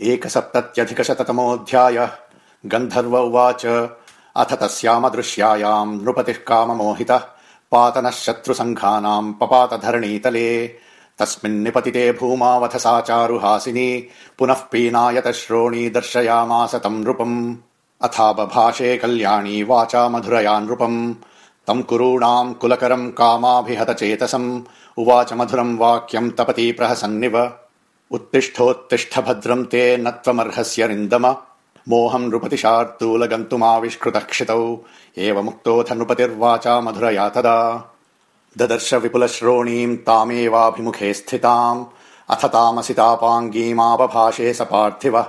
एकसप्तत्यधिकशततमोऽध्यायः। गन्धर्व उवाच अथ तस्यामदृश्यायाम् नृपतिः काममोहितः। पातनः शत्रुसङ्घानाम् पपात धरणीतले तस्मिन्निपतिते भूमावथ सा चारुहासिनी पुनः पीनायत श्रोणी दर्शयामास तम् नृपम्। अथा बभाषे कल्याणी वाचा मधुरया नृपम्। तम् कुरूणाम् कुलकरम् कामाभिहत चेतसम्। उवाच मधुरम् वाक्यम् तपती प्रहसन्निव उत्तिष्ठोत्तिष्ठ भद्रम् ते न त्वमर्हस्य रिन्दम। मोहम् नृपतिशार्दूल गन्तुमाविष्कृतः क्षितौ एवमुक्तोऽथ नृपतिर्वाचा मधुरया तदा। ददर्श विपुल श्रोणीम् तामेवाभिमुखे स्थिताम्। अथ तामसितापाङ्गीमाबभाषे स पार्थिव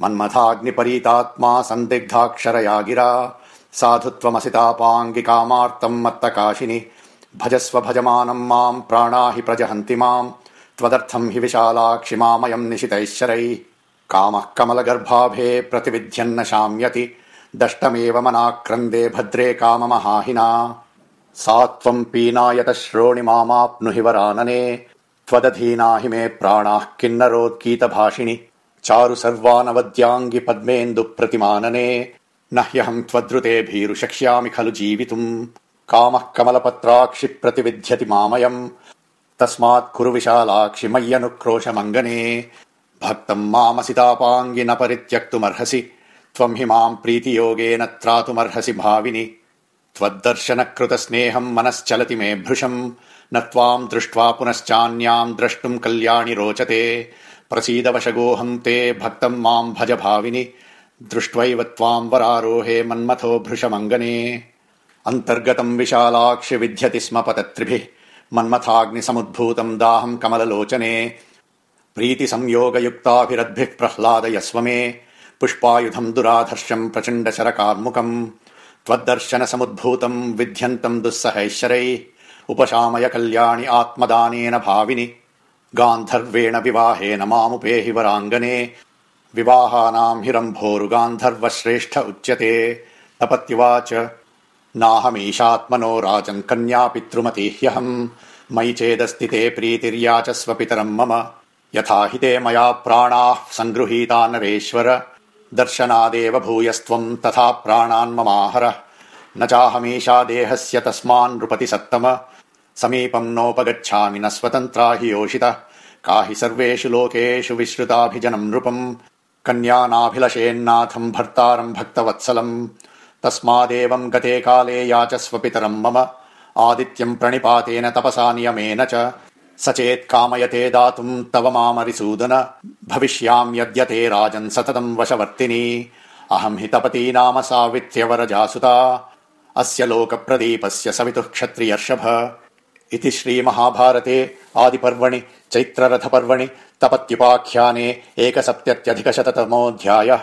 मन्मथाग्निपरीतात्मा सन्दिग्धाक्षरया गिरा साधुत्वमसितापाङ्गि कामार्तम् मत्तकाशिनि। भजस्व भजमानम् माम् प्राणा हि प्रजहन्ति माम् त्वदर्थम् हि विशालाक्षि मामयम् निशितैश्चरैः। कामः कमलगर्भाभे प्रतिविध्यन्न शाम्यति। दष्टमेव मनाक्रन्दे भद्रे काममहाहिना। सा त्वम् पीनायत श्रोणि मामाप्नुहि वरानने त्वदधीना हि मे प्राणाः किन्नरोद्गीतभाषिणि। चारु सर्वानवद्याङ्गि पद्मेन्दु प्रतिमानने न ह्यहम् त्वद्रुते भीरु शक्ष्यामि खलु जीवितुम्। कामः कमलपत्राक्षि प्रतिविध्यति मामयम् तस्मात् कुरु विशालाक्षि मय्यनुक्रोशमङ्गने भक्तम् मामसितापाङ्गि न परित्यक्तुमर्हसि। त्वम् हि माम् प्रीतियोगेन त्रातुमर्हसि भाविनि। त्वद्दर्शन कृत स्नेहम् मनश्चलति मे भृशम्। न त्वाम् दृष्ट्वा पुनश्चान्याम् द्रष्टुम् कल्याणि रोचते। प्रसीद वशगोऽहम् ते भक्तम् माम् भज भाविनि। दृष्ट्वैव त्वाम् वरारोहे मन्मथो भृशमङ्गने। अन्तर्गतम् विशालाक्षि विध्यति स्म पतत्रिभिः मन्मथाग्निसमुद्भूतम् दाहम् कमललोचने। प्रीति संयोगयुक्ताभिरद्भिः प्रह्लादयस्व मे पुष्पायुधम् दुराधर्षम् प्रचण्ड शरकार्मुकम् त्वद्दर्शन समुद्भूतम् विध्यन्तम् दुःसहैश्वरैः उपशामय कल्याणि आत्मदानेन भाविनि। गान्धर्वेण विवाहेन मामुपेहि वराङ्गने। विवाहानाम् हिरम्भोरु गान्धर्व श्रेष्ठ उच्यते। तपत्युवाच नाहमीशात्मनो राजन् कन्या पितृमती ह्यहम् मयि चेदस्ति ते प्रीतिर्याचस्व पितरम् मम। यथा हि ते मया प्राणाः सङ्गृहीता नरेश्वर। दर्शनादेव भूयस्त्वम् तथा प्राणान् ममाहर। न चाहमीशा देहस्य तस्मान् नृपति सत्तम। समीपम् नोपगच्छामि न स्वतन्त्रा हि योषितः। का हि सर्वेषु लोकेषु विश्रुताभिजनम् नृपम्। कन्यानाभिलषेन्नाथम् भर्तारम् भक्तवत्सलम् तस्मादेवम् गते काले याचस्व पितरम् मम। आदित्यम् प्रणिपातेन तपसा नियमेन च। स चेत् कामयते दातुम् तव मामरिसूदन। भविष्याम् यद्यते राजन् सततम् वशवर्तिनी। अहम् हि तपती नाम सावित्यवरजासुता। अस्य लोकप्रदीपस्य सवितुः क्षत्रियर्षभ। इति श्रीमहाभारते आदिपर्वणि चैत्ररथपर्वणि तपत्युपाख्याने एकसप्तत्यधिकशततमोऽध्यायः